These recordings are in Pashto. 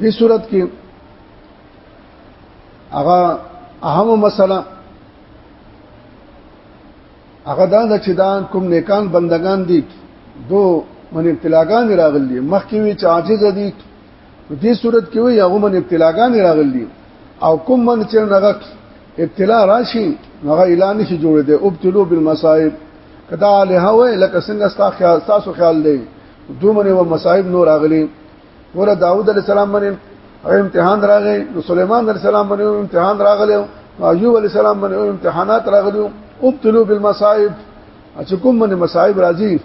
دې صورت کې هغه اهم مسله هغه دا د چې دا کوم نیکان بندگان دي دو من ابتلاګان راغلي مخکې وی چې عاجز دي په دې صورت کې وی هغه من ابتلاګان راغلي او کوم من چې هغه ابتلا راشي هغه اعلان شي جوړ دي ابتلوا بالمصائب کدا له هوه لکه څنګه تاسو خیال دی دومره و مصائب نور اغلی ور داوود علی السلام باندې امتحان راغی نو سليمان علی السلام باندې امتحان راغلی ایوب علی السلام باندې امتحانات راغلی ابتلوا بالمصائب چې کوم باندې مصائب راځي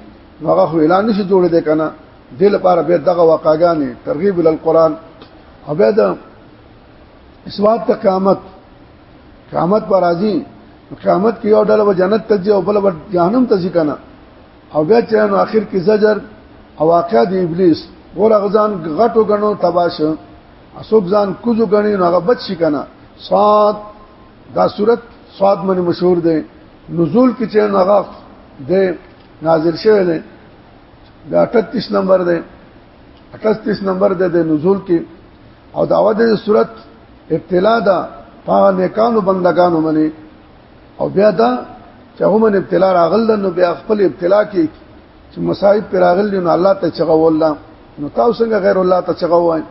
هغه خو اعلان نشي جوړ دي کنه د لپاره به دغه واقعګانی ترغیب ال قران او به د اسواد ته قیامت قیامت پر راځي قیامت کې یو ډول جنت ته ځي او بل جهنم ته ځي کنه او بیا چې نو اخر کې زجر او واقع د ابلیس ګور غزان غټو غنو تباش اسوک ځان کوزو غنی نو هغه بچ شي کنه صاد دا صورت صاد منی مشهور دی نزول کې چې نو هغه د نازل شوی دی دا 38 نمبر دی 38 نمبر دی د نزول کې او داوود د صورت ابتلا دا پاګه نیکانو بندگانو منی او بیا دا چې هغه من ابتلا راغل نو بیا خپل ابتلا کې چې مصائب پر راغل نو الله ته چغه ولا نو تاسو څنګه غیر الله ته چغه وای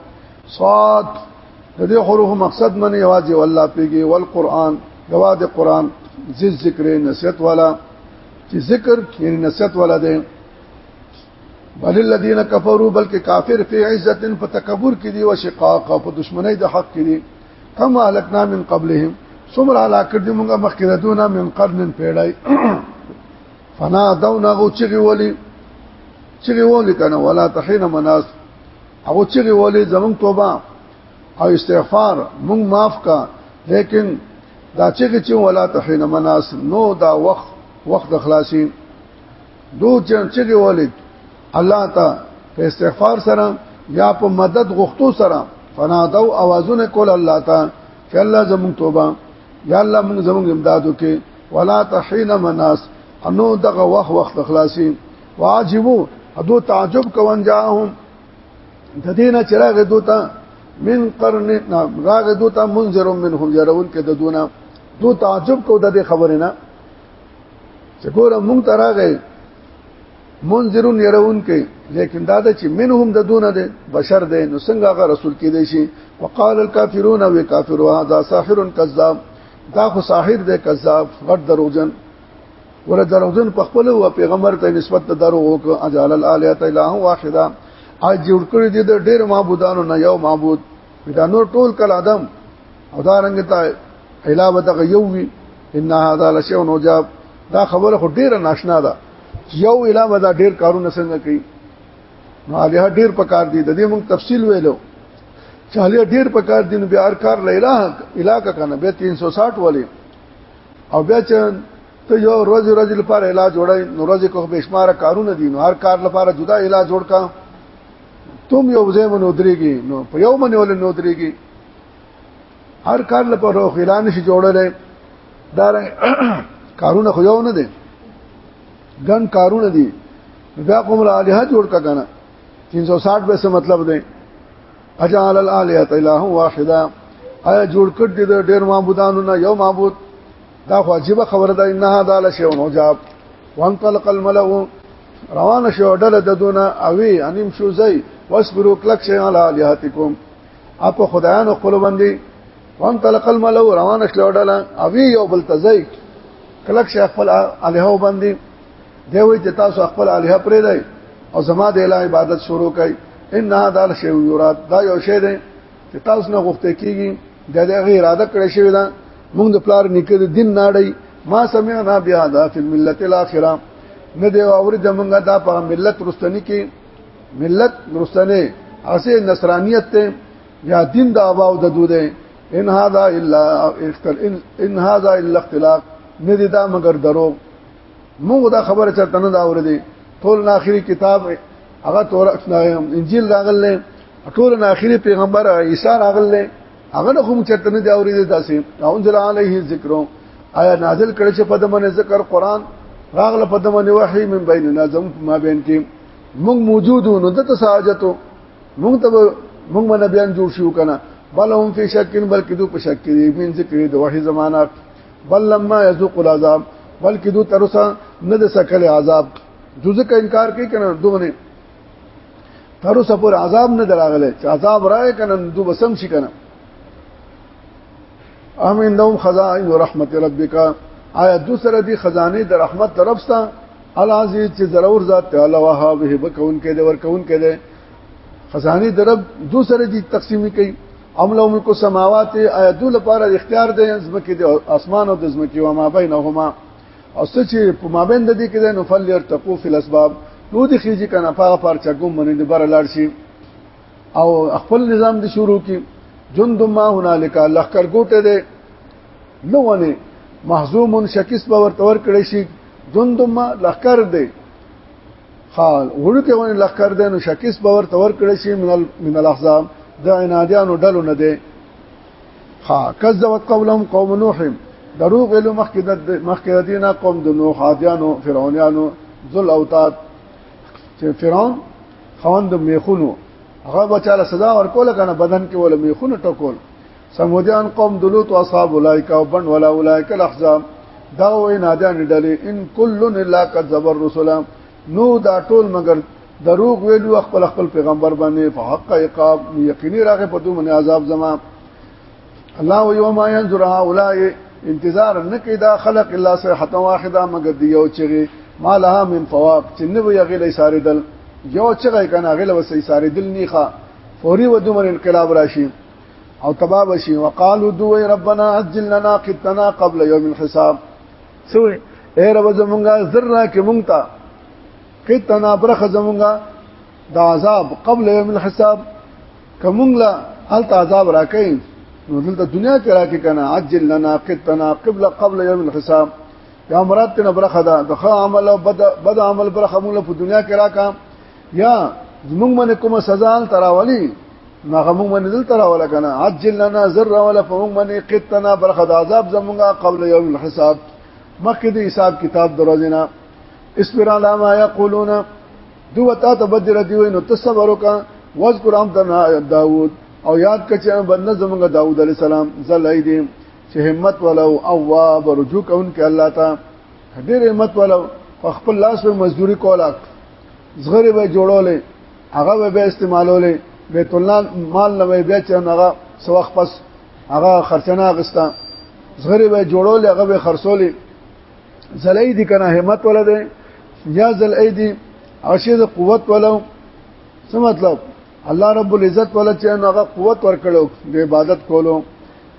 صاد د دې حروف مقصد منی आवाज والله پیږي والقران دوا د قران ذکر نصیحت والا چې ذکر کې نصیحت والا دی بل الذين كفروا بلکې کافر په عزت په تکبر کې دي او شقاق او په دشمنی د حق کې دي کم الکنا من قبلهم سمر علا کړ دي موږ مخکې دونه من قرن پیړای فنا دونه غو چغي ولي چغي ولي کنه ولا تحين مناس هغه چغي ولي زمون توبه او استغفار موږ معاف کا لیکن دا چغي چې ولا تحين مناس نو دا وخت وخت خلاصي دو چغه ولید الله تا په استغفار سره یا په مدد غوښتو سره فنادو اوازونه کول الله تا چې الله زموږ توبه یا الله موږ زموږ امداد وکي ولا تحین مناس انو دغه وخت وخت خلاصي واجبو ادو تعجب کوون جاهم د دینه چراغ دوتا من قرن راغ دوتا منذر منهم يرون کې د دونه دو تعجب کو د خبرې نه چې ګوره مونږ ته راغی منذرون يرون کوي لیکن دا د چې منهم د دونه ده بشر ده نو څنګه هغه رسول کې دی شي وقال الكافرون و کافر هذا ساحر كذاب دا خو ساحر ده کذاب غټ دروغجن ور دروغجن په خپل او پیغمبر ته نسبت د دروغ او اجال الالهه اله واحده اج جوړ کړی دي د ډېر معبودانو نه یو معبود دا نور ټول کل ادم او دا رنګ ته علاوه دغه یو وی ان هذا لشيء عجاب دا خبره خو ډیره ناشنا ده یو اله ودا ډیر کارونه څنګه کوي نو اله ډیر پکار دي د دې موږ تفصیل ویلو چې اله ډیر پکار دي نو بیا هر کار له اله اله کا کنه بیا 360 ولې او بیا چې ته یو روز روز لپاره اله جوړای نو روز کو به شمار کارونه دي نو هر کار لپاره جدا اله جوړ کا تم یو ځای منو درېږي نو په یو منو له نو درېږي هر کار لپاره روخ اعلان شي جوړل دا کارونه خو یو نه دي ګن کارونه دي بیا کوم الالهه جوړ کا کنه 360 به څه مطلب دی اجعل الالهه اله واحده آیا جوړ کړ دي د ډېر معبودانو نه یو معبود دا خو عجیب خبره ده انها دال شی او جواب وانطلق الملأ روان شو ډله د دونه اوی انیم شو زئی واسبرو کلک شی علی الهاتکم اپ خدایانو خپل باندې وان تلقل ملو روان شل وډاله او یو بل تزای کلک شیخ خپل الہو باندې دی وی چې تاسو خپل الہ پرې دی او زما د الہ عبادت شروع کړي ان هذا الشی یراد دا یو شی دی چې تاسو نه غوښته کیږي د دې اراده کړې شوی دا موږ د پلار نکد دین ناړی ما سمعنا بهذا فی الملت الاخره نه دی اورید موږ دا په ملت رستنی کې ملت نوستنه اسه نصرانیت ته یا دین د ابا او د دوده ان هاذا الا اختل ان هاذا الا اختلاق نه دي دا مگر درو موږ دا خبره چرته نه دا ورده ټول ناخري کتاب هغه تور انجیل راغله ټول ناخري پیغمبر عیسی راغله هغه نه کوم چرته نه دی اورېدل تاسو او انزل علیه ذکر آیا نازل کړي چې په دمن ذکر قران راغله په دمن وحی من بیننا زم ما بین کې موږ موجودو نو دته ساجتو موږ ته موږ باندې بیان جوړ شو کنه بل هم فی شکین بلکې دو په شک کې من ذکر د وحی زمانہ بل لما یذوق العذاب بلکې دو ترسا نه د سکل عذاب جزء کا انکار کوي کنه دوه تر اوسه پر عذاب نه دراغله چې عذاب راي کنه دو بسم شي کنه ام انهم خزائن رحمت ربک آیا دو سره دی خزانه د رحمت طرفستا العزیز چې ضرور ذات تعالی وهاب هب کون کې دی ور کون کې دی خزانه درب دو سره دی تقسیم کوي ام لو ملک السماوات آیا دو لپاره اختیار دی زمکه د اسمان او د زمکه و ما بینهما او څه چې په مابین د دې کې د نفل يرتقو فی الاسباب نو د خېږي کنه په پار چګم باندې د بر لاړ شي او خپل نظام د شروع کې جند ما هنالک لخر ګوټه ده نو ونه محزوم شکست به ورته ور کړی شي جند ما لخر ده حال وړو کې ونه لخر ده نو شکست به ورته ور کړی شي من من الاحزاب د عنادیانو ډلو نه ده ها کذبت قولهم قوم نوح دروغ ویلو مخکې د مخکې د دینه قوم د نوح عادیانو فرعونانو ذل اوتاد چې فرعون خوند میخونو هغه بچاله سزا ورکول کنه بدن کې ول میخونو ټکول سمودیان قوم دلوت او اصحاب اولایک او بن ولا اولایک الاحزاب دا وې نادیان ډلې ان کلن الا کذب الرسل نو دا ټول مگر دروغ ویلو خپل خپل پیغمبر باندې په حق عقاب یقیني راغه په دوه منه عذاب زما الله و یوم ينظر هؤلاء انتظار نه کوي دا خلق الا صيحه واحده مگر دی یو چغي ما لها من فواق چې نه وي غلې ساري دل یو چغي کنه غلې وسې ساري دل نیخه فوري و دوه انقلاب راشي او تبا بشي وقالو دوی ربنا عجل لنا قطنا قبل يوم الحساب سوې اے رب زمونږه ذره کې مونږ ته قطنا برخه زمونږه د عذاب قبل یوم الحساب کومله هل عذاب راکې نو دلته دنیا کې راکې کنه عجل لنا قطنا قبل قبل یوم الحساب یا مراد تن برخه ده د ښه عمل او بد بد عمل برخه موږ په دنیا کې راکا یا زمونږ باندې کومه سزا تراولي ماغه موږ باندې دل تراول کنه عجل لنا ذر ولا فموږ باندې قطنا برخه د عذاب زمونږه قبل یوم الحساب مخکې د حساب کتاب دروازه نه اسبر علی ما یقولون دوه تا ته بدر دی وینو تصور وکا واذکر ام تنا داوود او یاد کچې بنده زمونږ داوود علی السلام زلای دی چې همت ولو اواب رجوع کون کې الله تا ډېر همت ولو خپل لاس په مزدوري کولا زغری به جوړولې هغه به استعمالولې بیت الله مال نه بیا چې هغه سوخ پس هغه خرچنه غستا زغری به جوړولې هغه به خرڅولې زلای دي کنه همت ولا ده یا زلای دي اشد قوت ولا څه مطلب الله رب العزت ولا چې هغه قوت ورکړو د عبادت کولو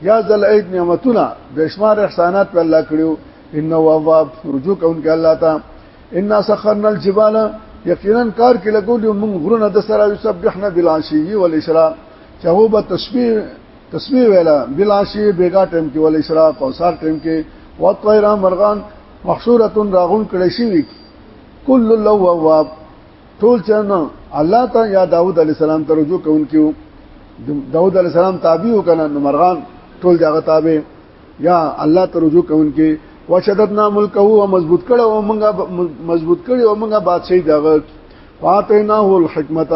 یا زلای نعمتونه بشمار احسانات په الله کړو انه واب رجوع کوونک الله تا ان سخرنا الجبال یقینا کار کې لګول موږ غرونه د سره یسبحنا بالعشی والاشراق چې هو به تسبیح تسبیح ویلا بلاشی بیگا ټیم کې ول اشراق او سار ټیم کې وطیرا مرغان محشورتن راغون کړي شي کل لو واب ټول چرنا الله ته یا داوود علی السلام ته رجوع کوونکیو داوود علی السلام تابع وکنه نو مرغان ټول دغه تابع یا الله ته رجوع کوونکی وشددنا ملکه او مضبوط کړه او موږ مضبوط کړي او موږ بادشاہي دغه فاتینا هو الحکمت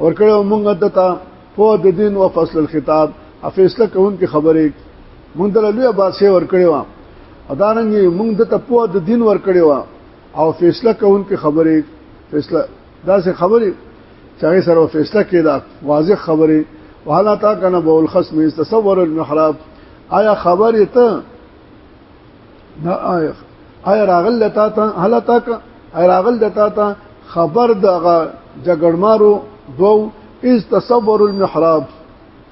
ورکړه موږ دته په د دین او فصل الخطاب افیصله کوم کې خبرې مونږ د لوی باسه ور کړی و ادارنګ مونږ د تپو د دین ور کړی و او فیصله کوم کې خبرې فیصله دا سه خبرې چې سره فیصله کېدا واضح خبرې وهلا تا کنه بول خصم تصور المحراب آیا خبرې ته دا آیخ آیا راغل لتا ته هل تک آیا راغل لتا ته خبر دغه جګړمارو دو از تصور المحراب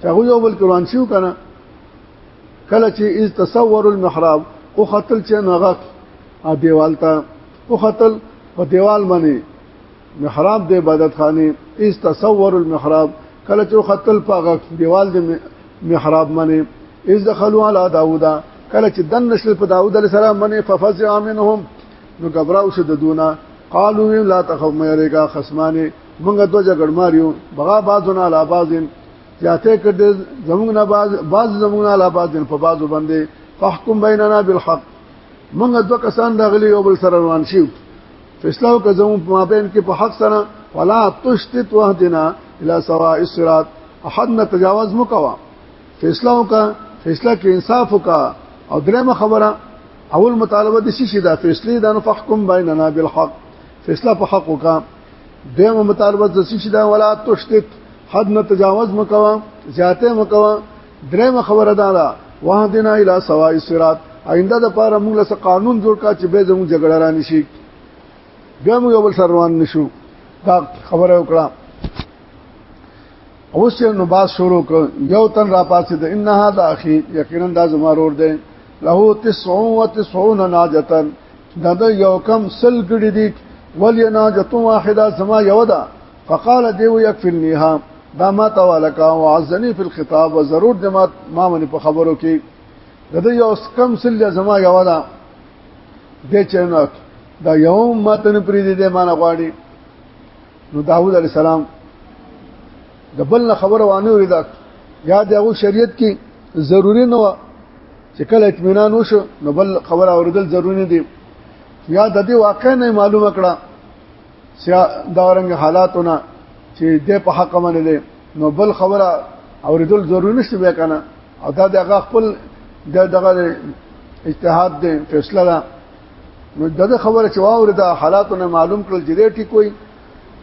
چاغو یو بل قران شو کنه کله چې از تصور المحراب او خطل چې نغه دیوال ته او خطل په دیوال باندې محراب د عبادت خانه اس تصور المحراب کله چې خطل پاغه دیوال د محراب منی اس دخلوا علی داوود کله چې دن نشل په داوود علی السلام منی ففزع منهم نو غبرا اوس د دونه قالو لا تخف مې رګه خصمانه موږ دوه جګړ ماریو بغا بازونه علی بازن زیاته کړ دې زمونږ نه باز باز زمونږ نه علاوه دین په بازو باندې فحکم بیننا بالحق موږ دوه کسان دغلی یو بل سره روان شیو فیصله وکړه زموږ په مابین کې په حق سره ولا تشتت وهدنا الى سواء الصراط احد نه تجاوز مکوا فیصله وکړه فیصله کې انصاف وکړه او درېمه خبره اول مطالبه د شي دا فیصله دا فحکم بیننا بالحق فیصله په حق وکړه دیمه مطالبه د شي دا ولا تشتت حد نه تجاوز مکوا زیاته مکوا درېمه خبره دا ده وهدنا الى سواء الصراط آینده د پاره موږ له قانون جوړ کا چې به زموږ جګړه را نشي بیا موږ بل سر روان نشو دا خبره وکړه اوس چې نو باز شروع ک یو تن را پاسې د ان هذا اخي یقینا دا زما ور دی له 99 ناجتن دا د یو کم سل ګړي دي ولې ناجتو واحده زما یو ده فقال دیو یکفلنیها دا ما توالکا وعزنی فی الخطاب و ضرور جماعت ما منی په خبرو کې د دې یو کم سل زما یو دا د چرنات دا یو ماتن پری دې ما نه غواړي نو داوود علی السلام د بل خبر وانه وریدا یا د هغه شریعت کې ضروری نه و چې کله اطمینان وشو نو بل خبر اوریدل ضروری نه دی یا د دې واقع نه معلومه کړه سیا دا رنګ حالاتونه چې د په حق باندې دي نو بل خبره اوریدل ضروري نشته بیا کنه او دا د هغه خپل د دغه اجتهاد دی فیصله ده نو دغه خبره چې واور د حالاتونه معلوم کړل چې دې ټیک وي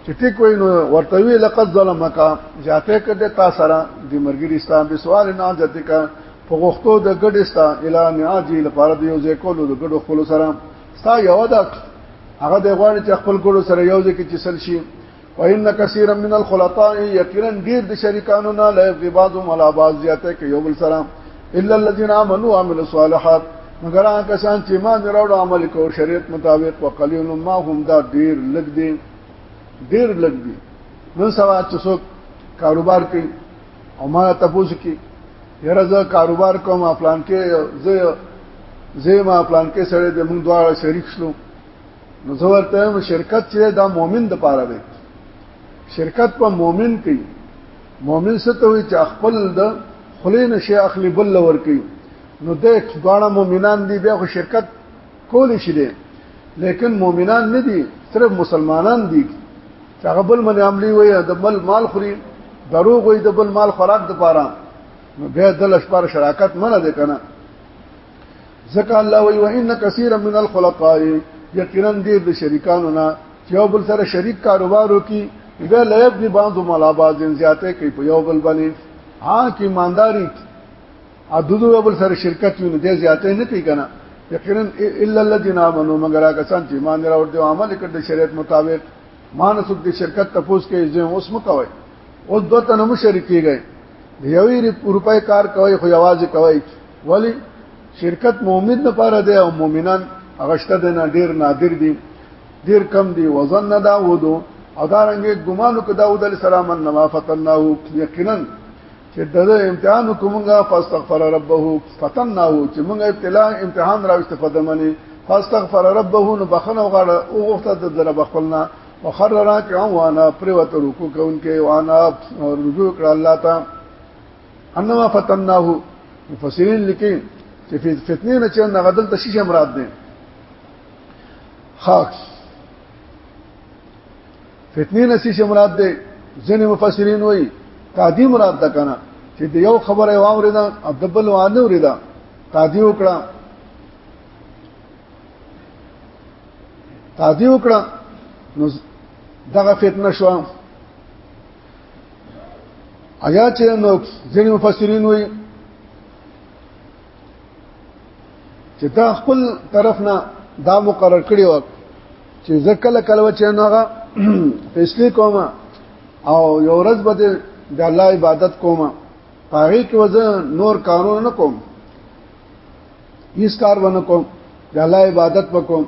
چې ټیک وي نو ورته وی لقد ظلمک جاته کده تا سره د مرګري اسلام به سوال نه ځته کا په غوښتو د ګډ استا اعلان عاجل لپاره د یو ځای کولو د ګډو خپل سره ستا یو دا هغه د غواړي چې خپل ګړو سره یو ځکه چې سل شي وان کثیر من الخلطاء یقینا ډیر د شریکانو نه لا غباز ولا باز زیاته کې یو بل سره الا الذين امنوا وعملوا الصالحات مگر هغه کسان چې ما دراوړ عمل کو شریعت مطابق وقلیل ما هم دا ډیر لګ دي ډیر لګ دي نن سوا چې څوک کاروبار کوي او ما تاسو کې یره زه کاروبار کوم افلان کې زه زه ما افلان کې سره د موږ دواړه شریک شلو نو زه ورته یم شرکت چې دا مؤمن د پاره دی شرکت په مؤمن کې مؤمن څه ته وي چې خپل د خلې نشه اخلي بل ور کوي نو د دواړه مؤمنان دي بیا خو شرکت کول شي دي لیکن مؤمنان نه دي صرف مسلمانان دي چې هغه بل من عملی وي د بل مال خوري دروغ وي د بل مال خوراک د پاره نو بیا د لشپار شراکت منه دي کنه ځکه الله وی وان کثیر من الخلقاء یقینا دې د شریکانو نه چې یو بل سره شریک کاروبارو کې بیا لایب دي باندې ملابازین زیاته کوي په یو بل باندې ها کې ایمانداری عدد یو بل سره شرکت وي نو د زیاتې نه کوي کنه یقینا الا الذين امنوا مگر هغه کسان چې ایمان راوړ دي او عمل کړ د شریعت مطابق مان سب د شرکت تفوس کې ځم اوس مکوي او دوه تنه مشرکی گئے یوې روپۍ کار کوي خو یوازې کوي ولی شرکت مؤمن نه پاره دی او مؤمنان اغشته د نه ډیر نادر دي ډیر کم دي وزن نه دا ودو او دا رنګه ګمانو کدا ود السلام انما فتنه یقینا چې دغه امتحان کومګه فاستغفر ربه فتنه چې موږ ابتلا امتحان راوست په دمنه فاستغفر ربه نو بخنه وغاړه او غفته د رب خپلنا وخر راکع وانا پروت رکوع کوونکې وانا رجوع کړ الله ته انما فتناه مفسرین لیکي چې فتنه نه چې نه غدل ته شیشه مراد ده خاص فتنه نسی چې مراد ده ځنې مفسرین وایي تعدی مراد ده کنه چې د یو خبره واوریدا او د بل وانه وریدا تعدی وکړه تعدی وکړه نو دغه فتنه شو ایا چې نو ځینې مفسرین وایي چې تا خپل طرف نه دا مقرر کړی و چې زه کله کله چې نوغه فیصله کوم او یو ورځ به د الله عبادت کوم هغه کې وزه نور کارونه نه کوم هیڅ کار ونه کوم د الله عبادت وکوم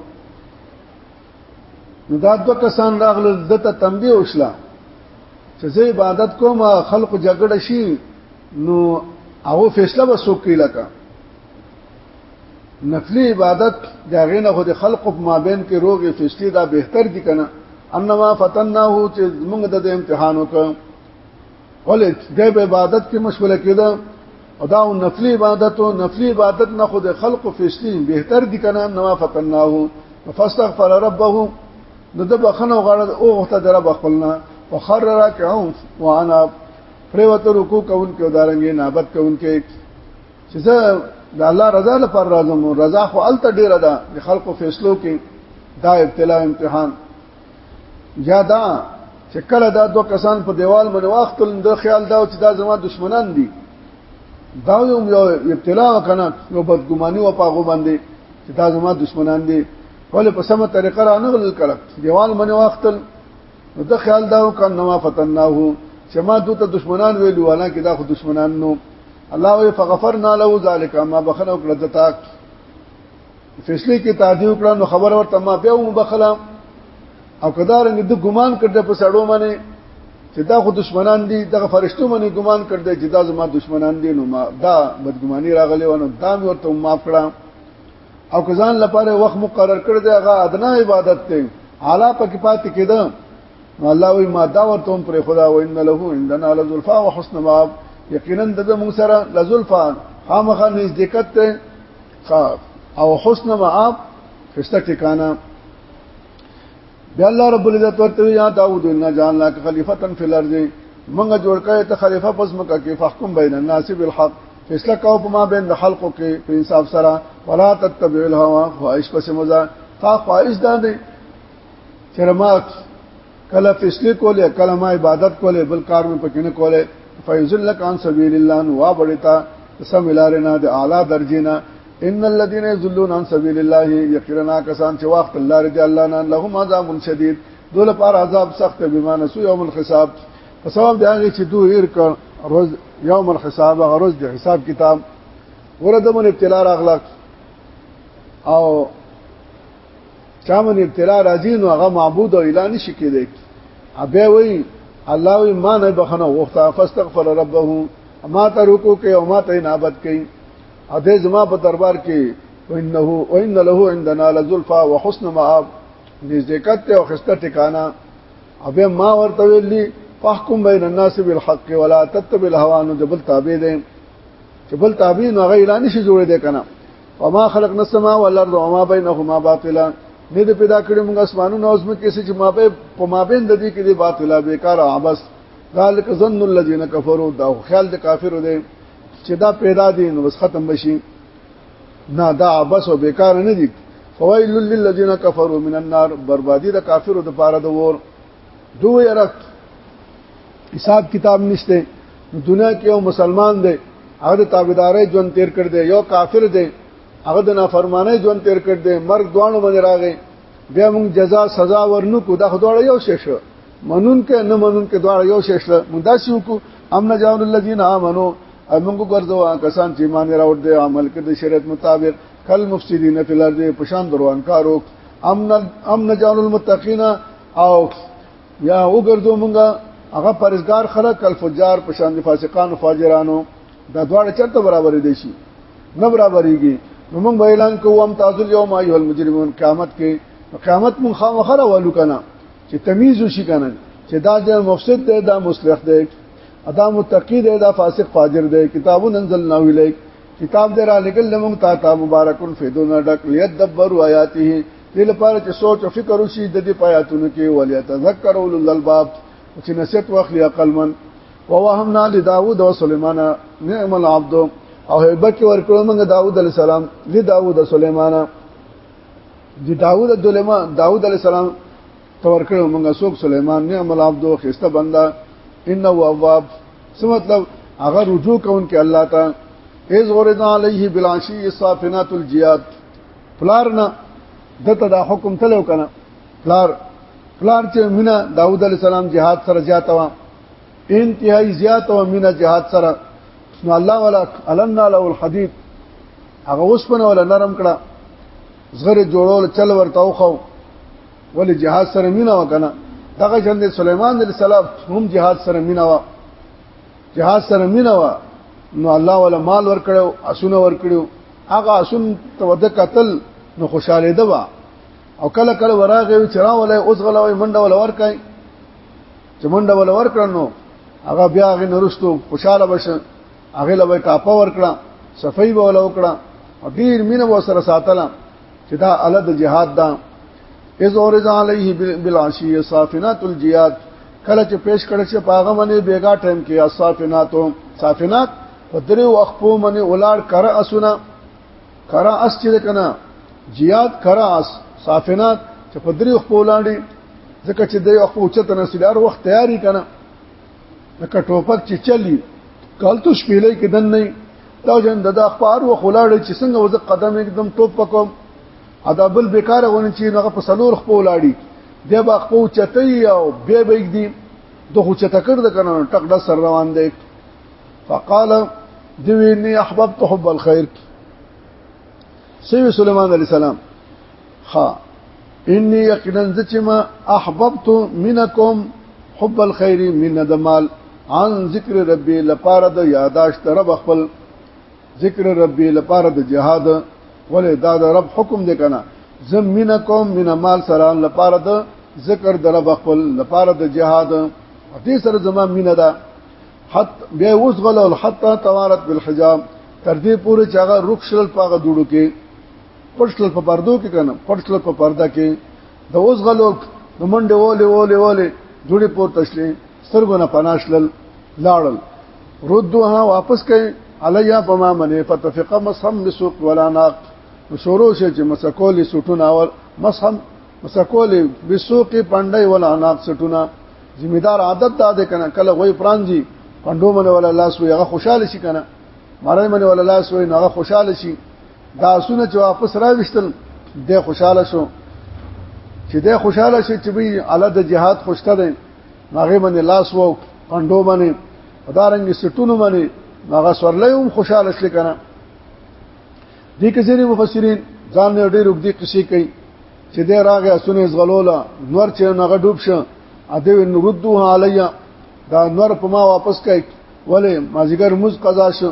نو دا دو کسان راغله دته تنبیه وشله چې زه عبادت کوم خلق جګړه شي نو هغه فیصله وسو کوي لکه نفلی عبادت دا غینه خو د خلق په مابین کې روغې فیصله دا بهتر دي کنه انما فتناه چې موږ د امتحان وکړو ولې د عبادت کې مشغوله کېده او دا نفلی عبادت او نفلی عبادت نه خو د خلق فیصله بهتر دي کنه انما فتناه فاستغفر ربه نو د بخنه غړد او غته در بخلنا وخر راکعون وانا پریوته رکوع کوونکې او دارنګې نابت کوونکې چې زه د الله رضا لپاره راځم رضا خو الته ډیره ده د خلکو فیصلو کې دا ابتلا امتحان یا دا چې کله دا دوه کسان په دیوال باندې واختل د خیال دا چې دا زما دشمنان دي دا یو ابتلا وکنه یو بدګماني و پاغو باندې چې دا زما دشمنان دي ولې په سمه طریقه را نه غل کړه دیوال باندې واختل نو ته خیال دا وکړه نو ما فتناه چې ما دوی ته دشمنان ویلو حالانکه دا خو دشمنان نو الله وی فغفرنا له ذلک ما بخنه وکړه دتا فیصله کې تعدی وکړه نو خبر ورته ما بیا و بخلا او کدار نه د ګمان کړ په سړو باندې چې دا خو دشمنان دي دغه فرشتو باندې ګمان کړ چې دا زما دشمنان دي نو ما دا بدګماني راغلی ونه دا مې ورته معاف کړم او کزان لپاره وخت مقرر کړ دی هغه ادنا عبادت دی اعلی پکې پاتې کېده نو الله وی ما دا ورته پر خدا و ان له عندنا لزلفا وحسن ماب یقینا د موږ سره لزلفا خامخا نزدېکت ته او حسن ماب خسته ټکانه بیا الله رب العزت ورته یا داوود ان جعلنا خلیفتا فی الارض منګه جوړ کړی ته خلیفہ پس مکه کې فحکم بین الناس بالحق فیصله کو په ما بین د خلقو کې په انصاف سره ولا تتبع الهوا خواهش پس مزه تا خواهش ده نه چرما کله فیصله کوله کله ما عبادت کوله بل کار مې پکې نه کوله فیزل لک عن سبیل الله نو وا بڑتا سم الارنا د اعلی درجه نه ان الذين يذلون عن سبيل الله يقرنا کسان چې وخت الله رضی الله عنه لهم عذاب شدید دوله پر عذاب سخت به مانسو یوم الحساب په سبب دا چې دوی هیر کړ روز یوم الحساب غروز د حساب کتاب ورته مون ابتلا راغلا او چامن ابتلا راځي نو هغه معبود او اعلان شي کېده ابه وی الله وی ما نه بخنه وخته فاستغفر ربه ما ته رکو کې او ما ته نابت کې ا دې زما په دربار کې وانه وان له عندنا لزلفا وحسن مآب نزدېکت او خسته ټکانا ابه ما ورته ویلی فحکم بین الناس بالحق ولا تتبع الهوى نو جبل تابع دي چې بل تابع نو غیر نه شي جوړې دي کنه وما خلقنا السماء والارض وما بينهما باطلا نه دې پیدا کړې موږ اسمانونو او زمکه چې ما به په ما بین د دې کې دي باطلا بیکار عبس ذالک ظن الذين كفروا دا خیال د کافرو دي چې دا پیدا دي نو بس ختم بشي نه دا عبس او بیکار نه دي فویل للذین کفروا من النار بربادی د کافرو د پاره د ور دوی رات حساب کتاب نشته دنیا کې یو مسلمان دی هغه د تابعداري ژوند تیر کړ دی یو کافر دی هغه د نافرمانی ژوند تیر کړ دی مرګ دوانو باندې راغی بیا موږ جزا سزا ورنو کو دا خدای یو شې شو منون کې نه منون کې دواړه یو شې شو موږ داسې وکړو امن جاول الذين امنو امنګو ګرځوا کسان چې ایمان راوړ دي عمل کې د شریعت مطابق کل مفسدین فی الارض پشان دروانکارو امن امن جان المتقین او یا وګرځو مونږه هغه پرزګار خلک کل فجار پشان دي فاسقان او فاجرانو دا دواړه چرته برابر دي شي نه برابرېږي نو موږ اعلان کوو هم تاسو یوم ایه المجرمون قیامت کې قیامت مون خامخره ولو کنه چې تمیز وشي کنه چې دا د مفسد دی دا مصلح دی ادا متقی دی دا فاسق فاجر دی کتاب انزلنا الیک کتاب دې را لګل موږ تا ته مبارکون فیدون ډک لیدبروا آیاته دې لپاره چې سوچ او فکر وشي د دې پیاتونو کې ولیا تذکر اول الباب چې نسیت واخلي عقل من ووهمنا لداود وسليمان نعم العبد او هبه کې ورکړو موږ داوود علی السلام لداود سليمان دي داوود دلما داوود علی السلام تور کړو موږ سوق سليمان نعم العبد خسته بندا انه اواب څه مطلب هغه رجوع کون کې الله ته ایز ورد علیه بلاشی صافنات الجیات پلار نه دته دا حکم تلو کنه پلار پلار چې مینا داوود علی السلام jihad سره زیاته و انتهایی زیاته و مینا jihad سره نو الله ولا علنا له الحديد هغه اوس په ولا نرم کړه زغره جوړول چل ورته وخو ولی جهاد سره مینا وکنه دغه جند سليمان عليه السلام هم جهاد سره مینا وا جهاد سره مینا وا نو الله ولا مال ورکړو اسونه ورکړو هغه اسون ته ود قتل نو خوشاله ده وا او کله کله وراغه چرا ولا اوس غلوي منډه ولا ورکای چې منډه ولا ورکړنو هغه بیا غنرستو خوشاله بشه هغه لوي ټاپه ورکړه صفای به ولا وکړه ډیر مینه و سره ساتله چې دا اله د جهاد دا از اورز علیه بالعشی صافنات الجیاد کله چې پیش کړی چې پاغه باندې بیګا ټایم کې صافناتو صافنات په درو وقفو باندې ولار کرا اسونه کرا اس چې کنه جیاد کرا اس صافنات چې په درو وقفو لاندې ځکه چې د یو وقفو چته نسلار وخت تیاری کنه لکه ټوپک چې چلی کال تو شپېلې کې دن نه دا جن د اخبار و خلاړ چې څنګه وځ قدم एकदम ټوپ پکوم ادا بل بیکار غونې چې هغه په سلور خپل لاړی دی با خپل چتای او به به دی د خو چته کړ د کنه ټک د سر روان دی فقال دوی ني احببت حب الخير سيدي سليمان عليه السلام ها انی یقینا چې ما احببت منکم حب الخير من دمال عن ذکر ربي لپاره د یاداشت رب خپل ذکر ربي لپاره د جهاد ولې دا د رب حکم دی کنه زمینکم من مال سره لپاره د ذکر د رب خپل لپاره د جهاد دې سره زما مینه ده حت بیا وسغل حتا توارت بالحجاب تر دې پورې چې هغه رخصل پاغه دوړو کې پټل په پردو کې کنه پټل په پرده کې د اوس غلو د منډه ولې ولې ولې جوړې پور تشلې سترګو نه پناشلل لاړل ردوها واپس کړي علیا بما منه فتفق مسهم بسوق ولا ناق شروع شي چې مسکول سټون اور مسهم مسکول بسوق پندای ولا ناق سټونه ذمہ دار عادت دا ده کنه کله غوي پرانځي پندو منه ولا لاس وي هغه خوشاله شي کنه مړای منه ولا لاس وي هغه خوشاله شي دا سونه چې واپس راوښتل د خوشاله شو چې د خوشاله شي چې به اعلی د جهاد خوشته ده هغه باندې لاس وو پندو باندې ادارنګ سټونو باندې هغه سورلې هم خوشاله شل کنه دې کې ځینې مفسرین ځان نه ډېر وګدي قصې کوي چې دې راغه سونه زغلوله نور چې هغه ډوب شه ا دې نردوه علیا دا نور په ما واپس کوي ولی مازیګر موز قضا شو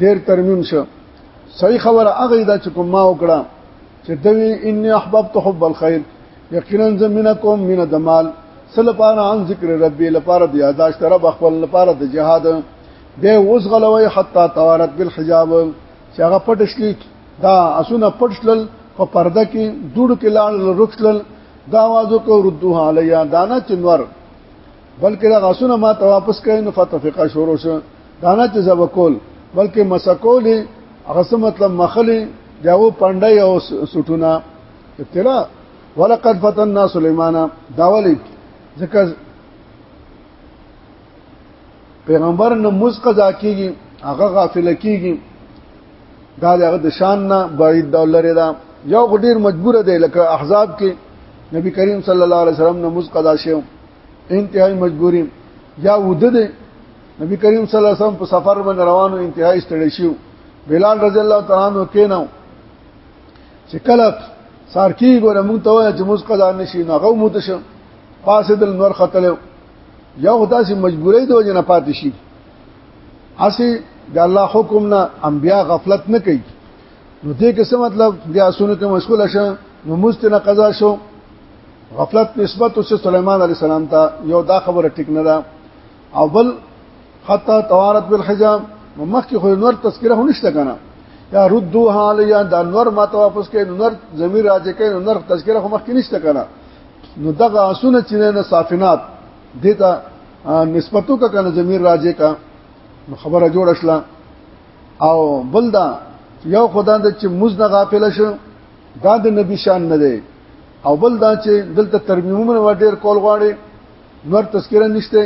ډیر ترمیم شو صحیح خبره هغه دا چې کوم ما وکړه چې دوی ان احببت حب الخير یقینا زمینه کوم مینه د مال سل پاره ان ذکر ربي لپاره د یاداشت رب خپل لپاره د جهاد به اوس غلوي حتا توارت بالحجاب چې هغه پټ شلی دا اسونه پټ شلل په پرده کې دوړ کې لاړ رخصل دا आवाजو کو ردوه علیا دانا چنور بلکې دا غاسونه ما ته واپس کړي نو فتفقه شروع شو دانه چې زبکول بلکې مسکول هغه څه مطلب مخلي داو پاندای او سټونه ابتلا ولقد فتننا سليمان داولی ځکه پیغمبر نه موس قضا کیږي هغه غافل کیږي دا دغه د شان نه بعید دولر دا یو غډیر مجبور دی لکه احزاب کې نبی کریم صلی الله علیه وسلم نه موس قضا شو انتهایی مجبوری یا وده دی نبی کریم صلی الله علیه وسلم په سفر باندې روانو انتهایی ستړي شو بلال رضی الله تعالی عنہ کیناو چې کله سارکی ګوره مونږ ته وایي چې موږ قضا نشي نه غو مو تشه پاسه د نور خطل یو خدای سي مجبورې د وجه نه پاتې شي اسی د الله حکم نه انبیا غفلت نه کوي نو دې کې څه مطلب د اسونو کې مشغول شه نو مستنه قضا شو غفلت نسبت او سليمان عليه السلام ته یو دا خبره ټیک نه ده او بل حتا توارت بالحجاب مخکې خو نور تذکره هم نشته کنه یا ردوها علیا د انور ما ته واپس کین نور زمير راځي کین نور تذکره خو مخکې نشته کنه نو دغه اسونه چې نه صافنات دته نسبتو کا کنه زمير راځي کا نو خبره جوړ شله او بل دا یو خدای د چې مز نه غافل شو دا د نبی شان نه دی او بل دا چې دلته ترمیمونه ور ډیر کول غواړي نور تذکرہ نشته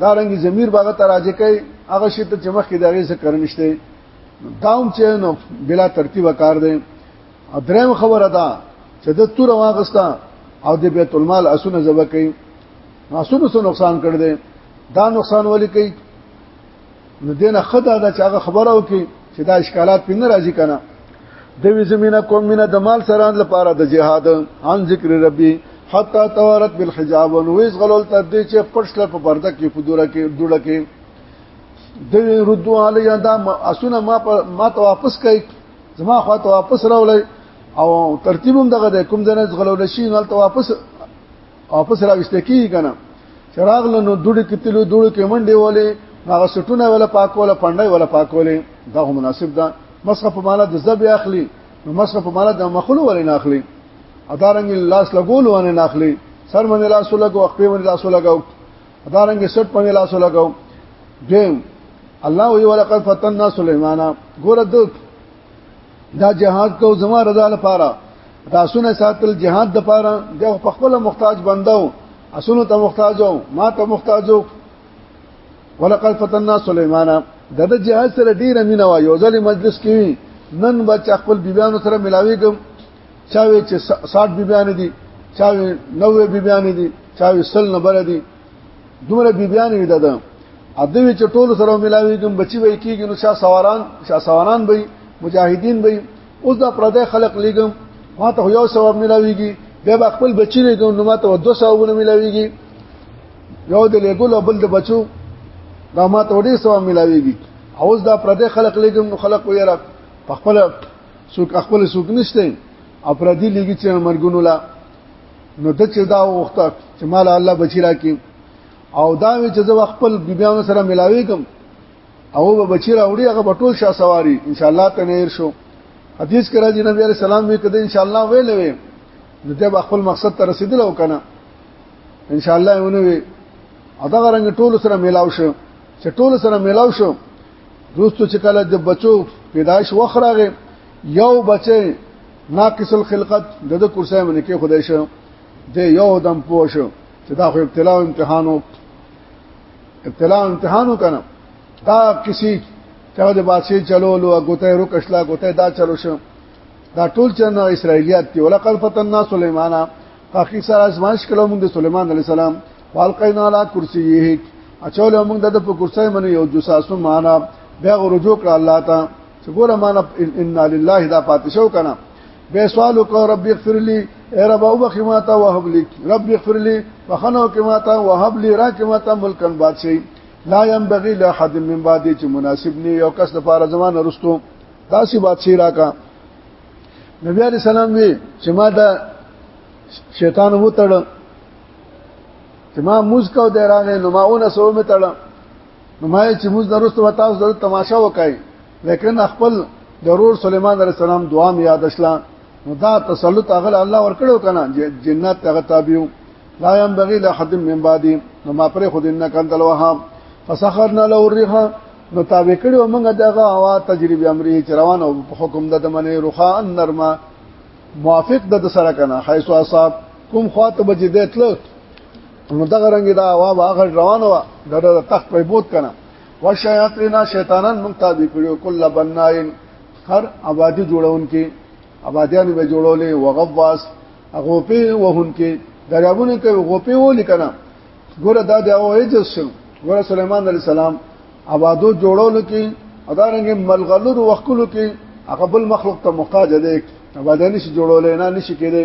دا رنګ ضمیر باغ ته راځي کوي هغه شی ته چمخ کې دغه څه کړ نشته داوم چې نو بلا ترتیب کار دی او دریم خبره ده چې د تور واغستا او د بیت المال اسونه زبکې اسونه سو نقصان کړ دې دا نقصان ولي کوي نو دینه خدا دا چې هغه خبره وکي چې دا اشکالات پین راځي کنه د وی زمينه کوم مینه د مال سران لپاره د جهاد عن ذکر ربي حتا توارت بالحجاب ويس غلول تر دې چې پښل په برده کې په دوره کې دوړه کې د ردو علی دا اسونه ما ما ته واپس کړي زما خو ته واپس راولای او ترتیبم دغه د کوم ځنه غلول شي نو ته واپس واپس راويست کیږي کنه چراغ له نو دوړي کتلو دوړو کې منډي ولې هغه سټونه ولا پاکوله پندای ولا پاکوله دا هم مناسب ده مسخه په مالا د زب اخلي نو مسخه په مالا د مخلو ولې نه اخلي ادارنګ لاس لګول ونه نه اخلي سر باندې لاس لګو خپل باندې لاس لګو ادارنګ سټ باندې لاس لګو دیم الله وی ولقد فتننا سليمان ګور د دا جهاد کو زما رضا لپاره تاسو نه ساتل جهاد د پاره د خپل محتاج بندو اسونو ته محتاجو ما ته محتاجو ولقد فتنا سليمان د د جهاد سره ډیر مینه وا یو ځل مجلس کې نن به چا خپل بیبيانو سره ملاوي کوم چاوي چې 60 بیبيان دي چاوي 90 بیبيان دي چاوي سل نمبر دي دومره بیبیان وي دده ادوی چې ټول سره ملاوي کوم بچي وای کیږي نو شاه سواران شاه سواران به مجاهدین به اوس دا پردې خلق لګم ما ته یو ثواب ملاويږي بیا به خپل بچی لګم نو ما ته 200 ثوابونه ملاويږي یو د لګول بل د بچو دا ما ته ډیر ثواب ملاويږي اوس دا پردې خلق لګم نو خلق ویرا په خپل سوق خپل سوق نشته او پردې لګي چې مرګونو لا نو د چې دا وخته چې مال الله بچی راکې او دا وی چې زه خپل بیبيانو سره ملاوي کوم او به بچی راوړي هغه بټول شاه سواری ان شاء الله تنیر شو حدیث کرا دی نبی علیہ السلام وی کده ان شاء الله ویلې وی نو ته خپل مقصد ته رسیدل او کنه ان شاء الله ونه وی ادا غرنګ ټول سره ملاو شو چې ټول سره ملاو شو دوستو چې کله د بچو پیدایش وخراغه یو بچي ناقص الخلقت د د کرسي باندې کې خدای شو د یو دم پوه شو چې دا خو ابتلا او امتحانو ابتلا او امتحانو کنه دا کسی چا د بادشاہ چلولو غوته رو کښلا غوته دا چلو شو دا ټول چن اسرایلیات دی ولقد فتننا سليمان اخی سره ازمائش کلو موږ د سليمان عليه السلام والقینا علی کرسیه اچول موږ د په کرسی باندې یو جساسو معنا بیا رجوع کړ الله ته چې ګوره معنا ان لله دا پاتې شو کنه به سوال وکړ رب اغفر لي اے رب او بخي ما ته وهب لي رب اغفر لي بخنو کې ما ته وهب لي را کې ما ته ملکن بادشاہي لا ينبغي لاحد من بعد چې مناسب نه یو کس د پاره زمانه رستو داسې بادشاہي راکا نبی عليه السلام وی چې ما دا شیطان وو تړ چې ما موز کو دی راغې نو ماونه سو می تړ نو ما چې موږ درست و تاسو د تماشا وکای لیکن خپل ضرور سليمان عليه السلام دعا می یاد شلا نو دا تسلط اغل الله ور کړو کنه جنات هغه تابعو لا يم بغي لا حد من بعدي نو ما پر خود ان کان دل وهام فسخرنا له الريح نو تابع کړو موږ دغه هوا تجربه امري چروان او حکم د دمنه روخا نرمه موافق د سره کنه حيث اصاب کوم خواته بجې دتل نو دغه رنګ دا وا واغ روانه وا دغه تخت په بوت کنه وشیاطین شیطانان مونږ تابع کړو کله بناین هر آبادی جوړون کې آبادیان به جوړولې وغواس غوپی وهون کې دریابونه کې غوپی و لیکنه ګوره دا دی او ایجس ګوره سليمان عليه السلام آبادو جوړول کې ادارنګ ملغلور وکولو کې هغه بل مخلوق ته محتاج دی آبادانی شي جوړول نه نشي کېدی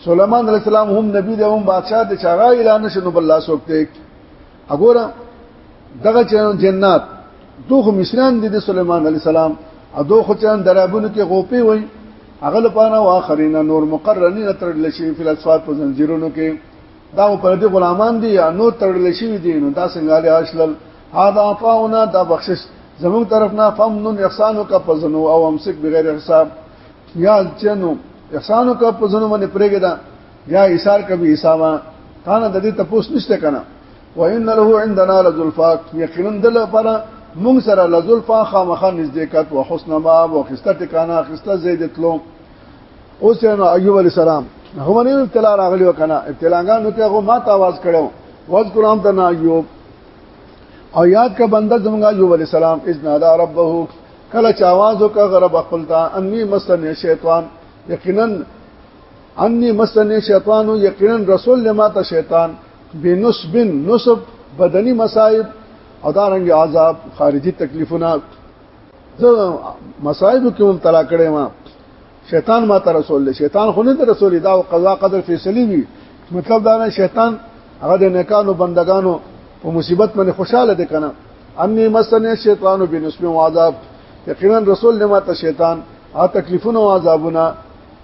سليمان عليه السلام هم نبی دی هم بادشاہ دی چاغه اعلان شنو بل الله سوکته وګوره دغه جنات دوه مشران دي د سليمان عليه السلام او دوه خو چان درابونو کې غوپی وای هغه لپاره واخرین نور مقرنین ترل شي فل اسواد په زنجیرونو کې دا پر دې غلامان دي نو ترل شي دي نو دا څنګه لري اشلل هاذا فاونا دا بخشش زموږ طرف نه فمنن احسانو کا پزنو او امسک بغیر حساب یا چنو احسانو کا په زنو باندې پرېګه دا یا ایثار کبي حسابا تا نه د دې تپوس نشته کنه وان له عندنا لذلفا یقینا دل پر مونږ سره لذلفا خامخا نزدېکات او حسن ما او خسته ټکانا خسته زیدتلو اوس نو ایوب علی السلام هو نه ابتلا راغلی وکنه ابتلاګان نو ته هو ما ته आवाज کړو واز قران ته نه ایوب او یاد کا بنده زمونږ ایوب علی السلام اذ نادا ربه کله چې आवाज وکړ غرب خپل ته اني مسن شیطان یقینا اني مسن شیطان یقینا رسول لما ته شیطان بنسب نسب بدني مصائب او دارنګ عذاب خارجي تکلیفونه زه مصائب کې مبتلا کړې ما شیطان ما ته رسول دی شیطان خو نه دی رسول دا قضا قدر فیصله وی مطلب دا نه شیطان هغه د نیکانو بندگانو په مصیبت باندې خوشاله دي کنه انی مسنه شیطان بنسم و عذاب یقینا رسول نه ماته شیطان ا تکلیفونه او عذابونه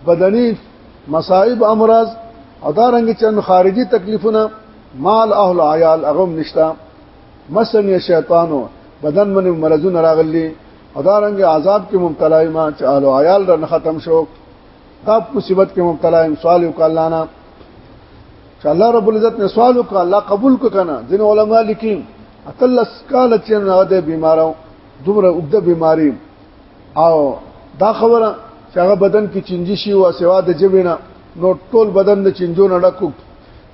بدنی مصائب امراض او دا رنګ چې خارجي تکلیفونه مال اهل عیال اغم نشتا مسن یا شیطانو بدن منی مرضون راغلی او دا رنګ عذاب کې مبتلا ما چې اهل عیال را نه ختم شو دا مصیبت کې مبتلا یم سوال وکالانا چې الله رب العزت نه سوال وکړه الله قبول کو کنه ځین علما لیکي اتلس کال چې نه ده بیمارو دومره وګړه بیماری او دا خبره چې هغه بدن کې چنجي شي او سوا د جبینه نو ټول بدن د چنجو نه ډکو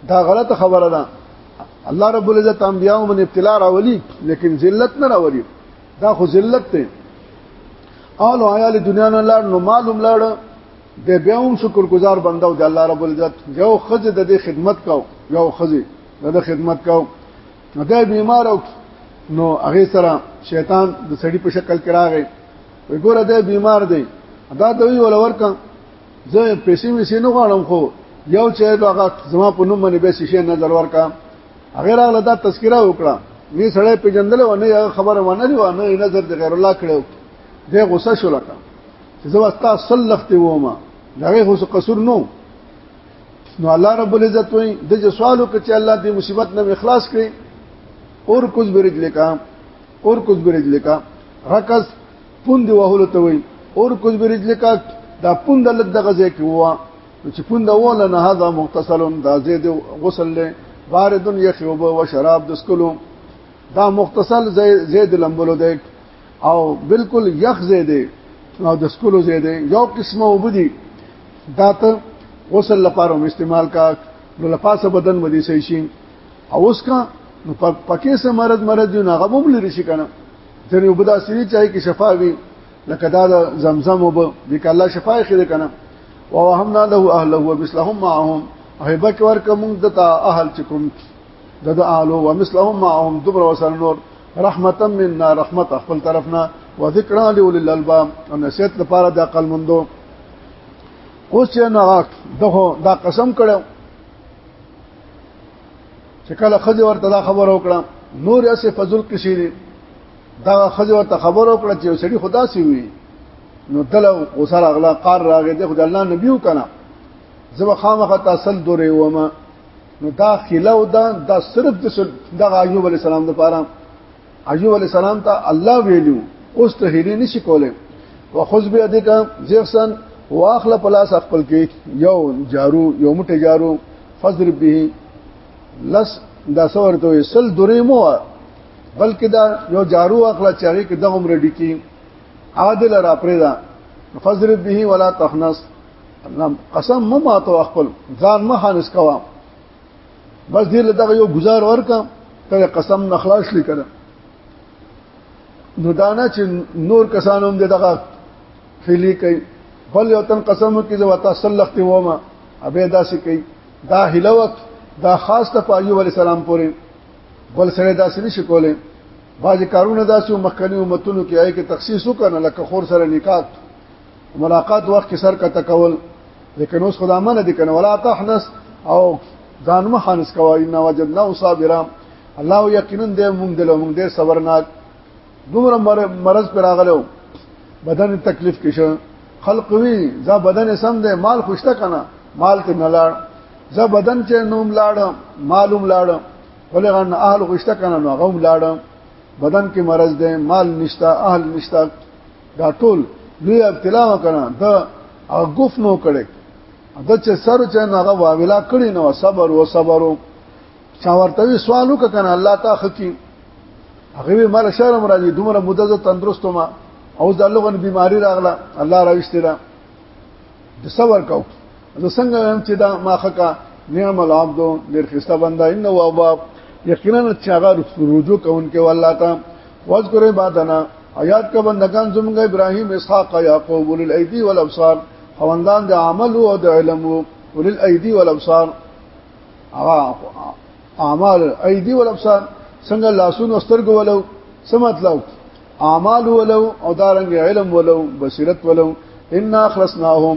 دا غلطه خبره ده الله رب العزت انبیاء من ابتلا راولي لیکن ذلت نه راولي دا خو ذلت ته اول حیال دنیا نه لړ نو معلوم لړ د بیا هم شکر گزار بنده او د الله رب العزت یو خزه د دې خدمت کاو یو خزه د دې خدمت کاو نو دا بیمار او نو هغه سره شیطان د سړی په شکل کې راغی وګوره دا بیمار دی دا دوی ولور کړه زه پیسې مې سینو غواړم خو یو چې هغه زما په نوم باندې به شیشه نظر ورکا هغه راغله دا تذکرہ وکړه نه سړی پیجندل و نه خبره ونه دی و نه نظر د غیر الله کړو زه غوسه شو لکه چې زه واستا اصل لخت و ما دغه غوسه قصور نو نو الله رب العزت وای د سوالو کې چې الله دې مصیبت نه اخلاص کړي اور کچھ برج لکا اور کچھ برج لکا رکز پوند وهلو ته وي اور کوز برجلک دا پوند لږ دغه ځای کې ووا چې پوند وول نه هدا مغتسل دا زید غسل له باردن یخوب و شراب د سکلو دا مغتسل زید لمبلو دی او بالکل یخ زید او د سکلو زید یو قسمه وبدي دا ته غسل لپاره استعمال کا نو لپاسه بدن ودی شي او اوس کا نو پکې سم مرض مرض نه غووم لري شي کنه ځنې وب داسې وي چې کې شفا وي لکه دا د زمزم وب د ک الله شفا یې خېده کنه ووهمنا له اهله ومثلهم معهم هبه کې ورکه مونږ دته اهل چې کوم د د اهل او مثلهم معهم دبر وسل نور رحمتا منا رحمت خپل طرفنا وذکرا لول الالباب او نصیحت لپاره د عقل مندو اوس چې نه دغه دا قسم کړو چې کله خځه ورته دا خبر وکړه نور یې سه فضل کې شي دا خځه ورته خبر وکړه چې سړي خدا سي وي نو دل غسر اغلا قار راغې د خدای الله نبی وکنا زما خامخه تاسل دورې ومه نو دا خلو دا دا صرف د دغه ایوب علی السلام لپاره ایوب علی السلام ته الله ویلو اوس ته هیری نشي کولای واخذ به دې کا زیفسن واخله پلاس خپل کې یو جارو یو مټه جارو فضر به لس دا سور ته سل درې مو بلکې دا یو جارو اخلا چاري کې دغه عمر ډکی عادل را پرې دا فضر به ولا تخنس قسم مما تو خپل ځان مه هانس کوا بس دې لته یو گزار ورکا ته قسم نخلاص لیکره نو دانا چې نور کسانو هم دغه فعلی کوي بل یو تن قسم کې زو تاسلخت وما ابه داسې کوي دا هلوت دا خاص ته پایو علی السلام پورې بل سره داسې نشي کولای باج کارونه داسې مخکنی امتونو کې آی کې تخصیص وکنه لکه خور سره نکاح ملاقات وخت کې سر کا تکول لیکن اوس خدا منه دي کنه ولا تحنس او ځان مه حنس کوه ان وجدنا صابرا الله یقینا دې مونږ دلو مونږ دې صبرناک دومره مرض پر راغلو بدن تکلیف کې شو خلق وی ځا بدن سم دې مال خوشته کنه مال ته نه لاړ ځا بدن چې نوم لاړ معلوم لاړ ولې غن اهل خوشته کنه نو غوم لاړ بدن کې مرض دې مال نشتا اهل نشتا دا ټول لوی ابتلا وکړه دا غف نو کړي د چې سر چې هغه واویلا کړی نو صبر او صبرو چا ورته سوال وکړه الله تا خکی هغه به مال شرم راځي دومره مدته تندرست ما او ځلغه بیماری راغله الله راوښتي را د صبر کو زه څنګه وایم چې دا ماخه کا نعم العبد ډیر خسته بنده انه واب یقینا چې هغه رجوع کوونکې والله تا واذکر عبادنا آیات کا بندگان زمونږ ابراهیم اسحاق یعقوب اول الايدي والابصار خواندان د عمل او د علم اول الايدي والابصار هغه اعمال ايدي والابصار څنګه لاسونو سترګو ولو سمت لو اعمال ولو او دارنګ علم ولو بصیرت ولو ان اخلصناهم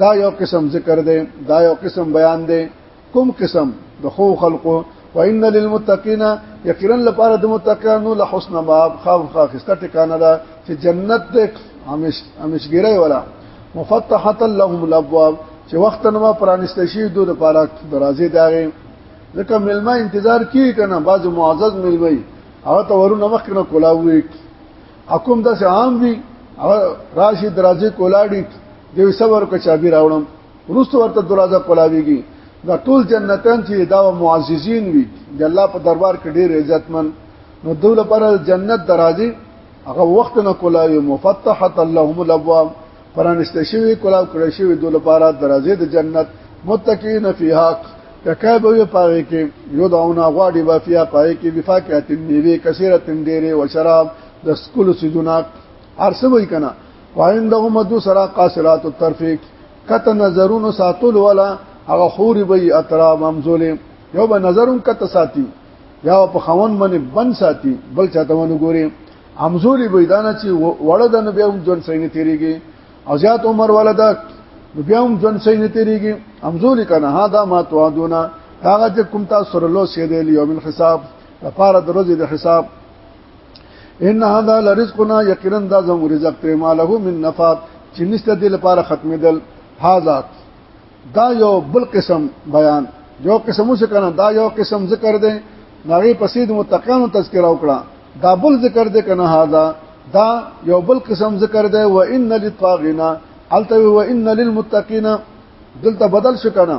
دا یو قسم ذکر دی دا یو قسم بیان دی کوم قسم د خو خلقو وان للمتقین یقینا لپاره د متقینو له حسن ماب خاف خاخسته ټکانه ده چې جنت دې همیش همیشګری ولا مفتحه لهم الابواب چې وخت نو پرانسته شي دوی لپاره درازې داغه ځکه ملما انتظار کی کنه بعض معزز ملوي هغه ته ورونه مخ کنه کولاوي حکم د عام وی راشي درازې کولاړي یو صبر کو چابي راوړم روستو ورته دروازه کولاویږي دا ټول جنتان چې دا معززین وي د الله په دربار کې ډېر عزتمن نو دوی لپاره جنت درازي هغه وخت نه کولاوي مفتحت اللهم الابواب پرانسته شوی کولاو کړی شوی دوی لپاره درازي د جنت متقین فیها تکای به پاره کې یو داونه غواړي به فیا پای کې وفاقات نیوي کثیره تندېره او شراب د سکول سجونات ارسوي کنا وعندهم دو سرا قاصرات الطرف کته نظرونو ساتول ولا هغه حور به اطراب ممزوله یو به نظرون کته ساتي یا په خوان باندې بن ساتي بل چاته ونه ګوري همزولي به دانه چې وړه د نبي هم جون سینې تیریږي او زیات عمر ولدا بیا هم جون سینې تیریږي همزولي کنه ها دا ما تو دونه هغه چې کوم تاسو سره لو سي دی یوم الحساب لپاره د ورځې د حساب ان هذا لرزقنا یقینا دا زموږ رزق ته ماله من نفات چې نشته د لپاره ختمېدل هاذا دا یو بل قسم بیان یو قسم څه کنه دا یو قسم ذکر دی نغې پسې د متقینو تذکرہ وکړه دا بل ذکر دی کنه هاذا دا یو بل قسم ذکر دی و ان للطاغینا التوی و ان للمتقین دلته بدل شو کنه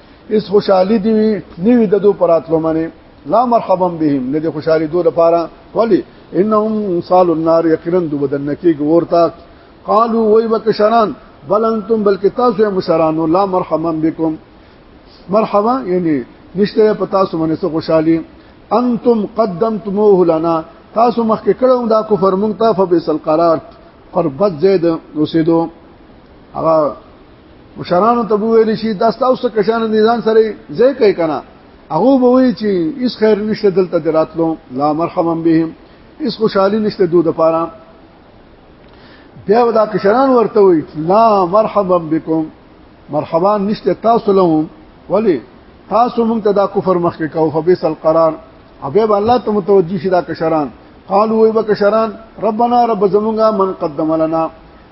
اس خوشحالي دی نه وي د دو پراتلو منه لا مرحبا بهم نه د خوشحالي دو لپاره ولی انهم صال النار یقینا دو بدن کې ګورتا قالو وای وکشران بل انتم بلکې تاسو مشرانو لا مرحبا بكم مرحبا یعنی نشته پتا سو منه سو خوشحالي انتم قدمتموه لنا تاسو مخکې کړو دا کفر مونږ ته فبئس القرار قربت زید اوسېدو هغه مشرانو ته ویل شي دا تاسو کشان نيزان سره ځای کوي کنه هغه به وی چې اس خیر نشته دلته دراتلو لا مرحمم بهم اس خوشحالي نشته دوه د پاره بیا دا کشران ورته وی لا مرحبا بكم مرحبا نشته تاسو لهم ولی تاسو مونږ ته دا کفر مخکې کاو فبئس القرار ابه به الله ته متوجي شي دا کشران قالو وي بکشران ربنا رب زمونږه من قدم لنا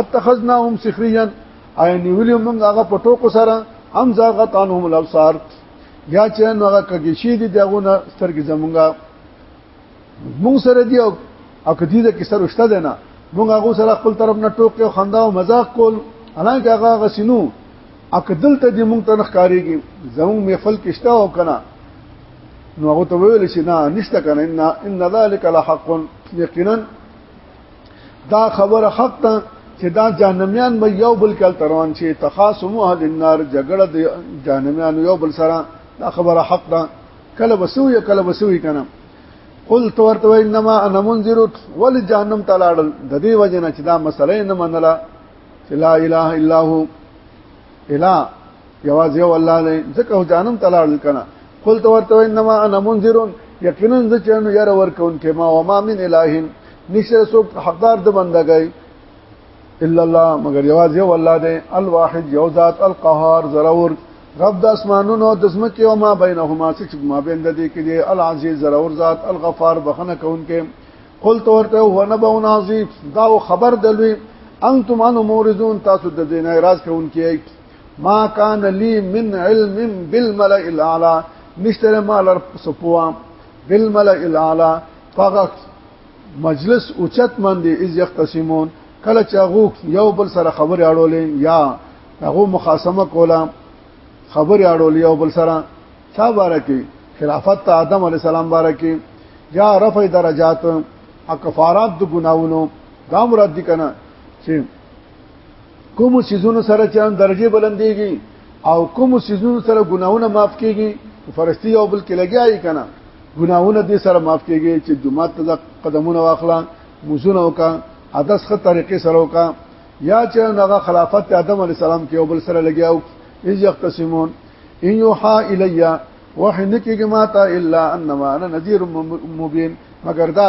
اتخذناهم سخريا اي نیولیو موږ هغه په ټوکو سره ام زاغت انهم الابصار یا چې نو هغه کږي شي دي دغه نه سترګې زمونږه موږ سره دی او کدی د کیسه رښتا ده نه موږ هغه سره خپل طرف نه ټوک او خندا او مزاق کول حالانکه هغه غسینو اکدل ته دې موږ ته نخکاریږي زموږ محفل کشته او کنه نو هغه ته ویل شي نه نشته کنه ان ان ذلک لحق یقینا دا خبره حق ده چې دا جهنميان به یو بل کل تروان شي تخاصم اهل النار جګړه د جهنميان یو بل سره دا خبره حق ده کله وسوي کله وسوي کنه قل تورته انما انا منذر ول جهنم تعالی د دې وجه نه چې دا مسله نه منله چې لا اله الا هو الا یواز یو الله نه ځکه جانم تلاړ کنه قل تو ورته انما انا منذر یقینا ز چانو یار ورکون کې ما وما من الہین نشه سو حقدار د بندګای الا الله مگر یواز یو الله دی الواحد یو ذات القهار ضرور رب د اسمانونو د زمکه او ما بینهما چې ما بین د دې کې دی العزیز ضرور ذات الغفار بخنه کون کې قل تو ورته هو نبون عظیم دا خبر دلوي انتم انو موردون تاسو د دینه راز کون کې ما کان لی من علم بالملئ الاعلى نشتره ما لر سپوا بالملئ الاعلى فغخ مجلس اوچت مندي از یختصمون کله چې هغه یو بل سره خبرې اړولې یا هغه مخاصمه کوله خبرې اړولې یو بل سره چا باره کې خلافت ته آدم علی السلام باره کې یا رفع درجات او کفارات د ګناونو دا مراد دي کنه چې کوم سيزونو سره چې ان درجه بلندېږي او کوم سيزونو سره ګناونه معاف کیږي فرشتي او بل کې لګیاي کنه ګناونه دې سره معاف کیږي چې جمعه ته قدمونه واخلا مزونه وکا حدث خه طریقې سره وکا یا چې هغه خلافت آدم علی السلام کې او بل سره لګیاو اذ یختصمون ان یوحا الیا وحی نکیږي ما ته الا انما انا نذیر مبین مگر دا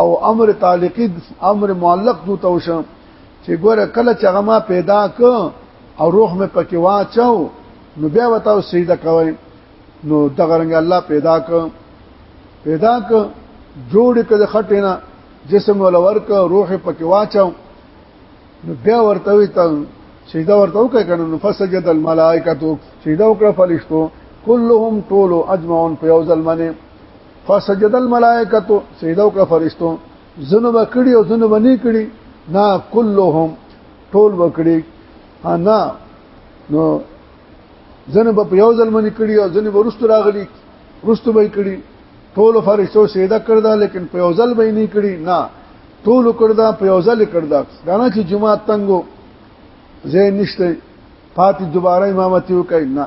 او امر تعلقی امر معلق دو توشم چې ګوره کله چې هغه ما پیدا ک او روح مې پکې واچاو نو بیا وتاو سجده کوي نو دغه رنګ الله پیدا ک پیدا ک جوړ ک د خټینا جسم ول ورک روح پکې واچاو نو بیا ورته وي ته سجده ورته وکړه کنه نو فسجد الملائکه سجده وکړه فرشتو كلهم طول اجمعون په یو ځل باندې فسجد الملائکه سیدو کا فرشتو زنو بکړي او زنو بني کړي نا كلهم ټول بکړي انا نو زنو په یو ځل منی کړي او زنو ورستو راغلي رستو به کړي ټول فرشتو سیدا کړدا لیکن په یو ځل به نه کړي نه ټول کړدا په یو ځل کړدا دا نه چې جمعه تنګو زه نشته پاتې دوباره امامتي وکړي نه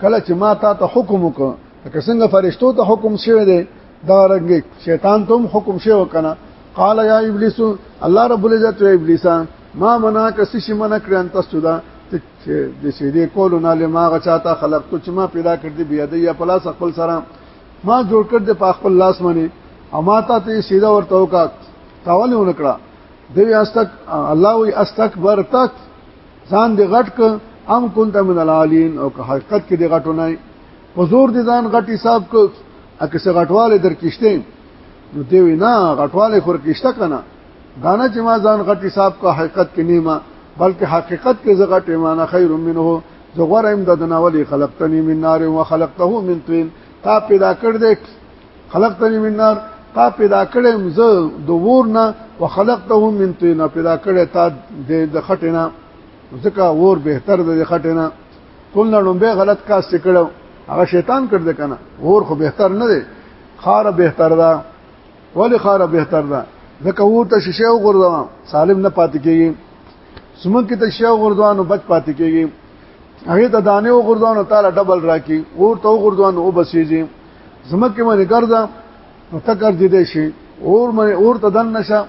کله چې ما تا ته حکم وکړ لکه څنګه فرشتو ته حکم شوی دی دا رنګ شیطان ته هم حکم شوی وکنه قال یا ابلیس الله رب العزت یا ابلیس ما منا کسی شي منا کړن تاسو دا چې د سیدې کولو نه لما غچاته خلق ته چې ما پیدا کړ دې بیا د یا پلاس خپل سره ما جوړ کړ دې په خپل لاس باندې اما تا ته سیدا ورته وکړه تاول ونکړه دوی استک الله وی استکبر تک ځان دې غټ ک ام كنت من العالين او که حقیقت کې دې غټو نه په زور دې ځان غټ حساب کو اکه څه غټواله درکشته نو دی وینا غټواله خور کشته کنه دانه چې ما ځان غټ حساب کو حقیقت کې نیمه بلکې حقیقت کې زغټ ایمانه خیر منه زغور ایم د دناولی خلقتنی من نار و خلقته من طین تا پیدا کړ دې خلقتنی من نار تا پیدا کړم زه د ور نه وخلقته من طين پیدا کړې تا د خټینا ځکه ور بهتر د خټینا ټول نه به غلط کار سکړو هغه شیطان کړ دې کنه ور خو بهتر نه دی خار بهتر ده ولی خار بهتر ده ځکه ور ته شیشه وګرځوم سالم نه پاتې کیږي سمن کې ته شیشه وګرځوانو بچ پاتې کیږي هغه ته دانه وګرځوانو تعالی ډبل راکی ور ته وګرځوانو او بسیږي زمکه باندې ګرځا نو تکر دې دې شي اور باندې اور ته دن نشه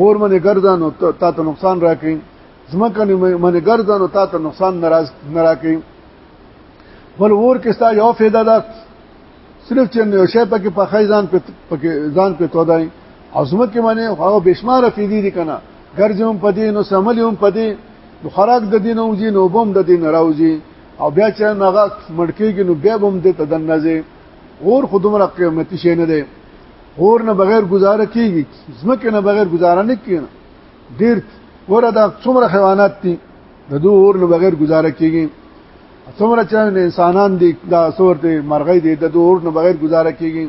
اور باندې ګرځا نو تا ته نقصان راکړي زمکه باندې ګرځا نو تا ته نقصان ناراض نه راکړي بل اور کې ستا یو فایده ده صرف چې یو شی پکې په خای ځان په پکې ځان په تودای عظمت کې باندې هغه بشمار فیدی دي کنه ګرځم پدې نو سملیم پدې نو خراق د دین او جی نو بم د دین راوځي او بیا چې هغه مړکیږي نو بیا هم دې تدن نه ځي غور خودمره قیمتي شي نه دی غور نه بغیر گزاره کیږي زمکه نه بغیر گزاره نه کیږي ډیر ګوره دا څومره حیوانات دي د دوه اور نه بغیر گزاره کیږي څومره چې انسانان دي دا صورته مرغۍ دي د دوه اور نه بغیر گزاره کیږي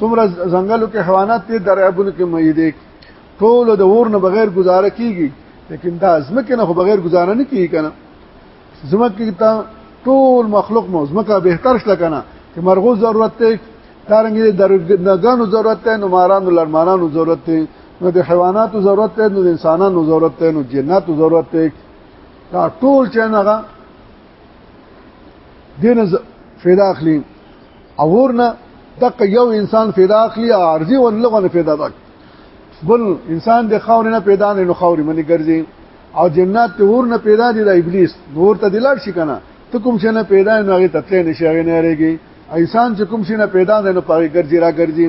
څومره ځنګلو کې حیوانات دي درعبونو کې مې دي ټول د اور نه بغیر گزاره کیږي لیکن دا ځمکه نه خو بغیر گزاره نه کیږي کنه زمکه ته ټول مخلوق مو زمکه به تر شته کنه چې مرغو ضرورت ته دارنګ درګانو ضرورت ته نو مارانو لړمانانو ضرورت ته نو د حیواناتو ضرورت ته نو د انسانانو ضرورت ته نو جناتو ضرورت ته دا ټول چې هغه دین فیدا اخلي اور نه دک یو انسان فیدا اخلي ارزي ولغه نه فیدا دک بل انسان د خاور نه پیدا نه نو خاور منی ګرځي او جنات ته ور نه پیدا دي د ابلیس نور ته دلار شي کنه ته کوم شنه پیدا نه هغه تتلې نشي هغه نه رېږي انسان چې کوم شنه پیدا نه پاره ګرځي را ګرځي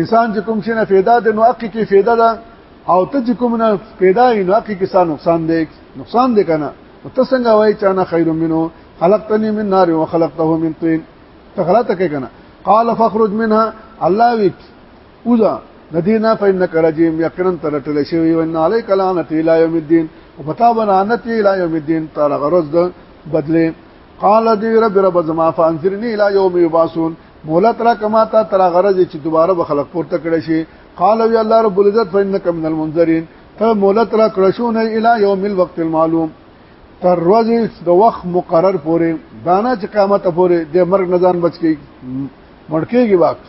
انسان چې کوم شنه پیدا ده نو حق کې پیدا ده او ته چې کوم نه پیدا نه حق کې سان نقصان دی نقصان دی کنه او ته څنګه وای چې انا خیر منو خلقتنی من نار و خلقته من طين ته غلطه کې کنه قال فخرج منها الله وک اوزا د دې نه فین کرجیم یقینا تر ټل شوی و ان علی کلانت الی یوم الدین او پتا بنانت الی یوم الدین تر غرض د بدله قال دی رب رب زما فانذرنی الی یوم یبعثون مولا ترا کما تا تر غرض چې دوباره به خلق پورته کړي شي قال وی الله رب العزت فینک من المنذرین ته مولا ترا کړه شو نه الی یوم الوقت المعلوم تر ورځې د وخت مقرر پورې دانا چې قیامت پورې د مرګ نزان بچ کی مړکیږي واپس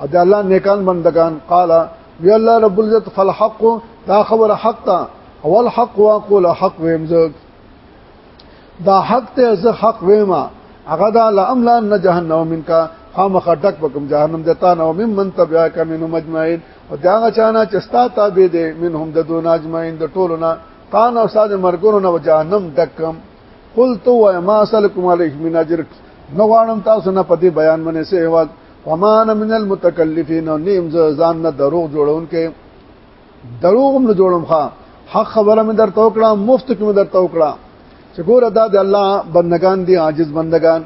او د الله نیکان بندگان قال وی الله رب العزت فالحق دا خبر حق تا اول حق واقول حق ویم زه دا حق ته زه حق ویم هغه دا لاملا ان جهنم منک خامخ ټک بکم جهنم دتا نو مم من تبع کمن مجمعين او دا غچانا چستا تابع دي منهم د دون اجمعين د ټولنا تان او استاد مرګونو نو جهنم دکم قلت و ما سلكم عليه من اجر نو غانم تاسو نه پدی بیان منه سه هوا ومان من المتکلفین نیم ځان نه دروغ جوړون کې دروغ هم نه جوړم ښا حق خبره مې درته وکړه مفت کې مې درته وکړه چې ګوره دا د الله بندگان دي عاجز بندگان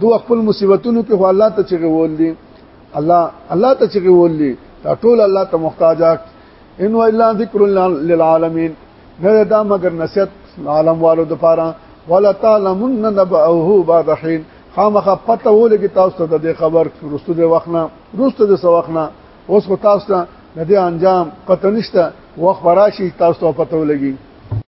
دو خپل مصیبتونو کې هو الله ته چغه ول دي الله الله ته چغه ول دي دا ټول الله ته محتاج ان الا ذکر للعالمین نه دا مگر نصیحت عالم والو د پاره ولا تعلمن نبأه بعد حين خامخا پته ولګي تاسو ته د خبر رسته د وخنه رسته د سوخنه اوس خو تاسو ته د انجام پته نشته وخت راشي تاسو ته پته ولګي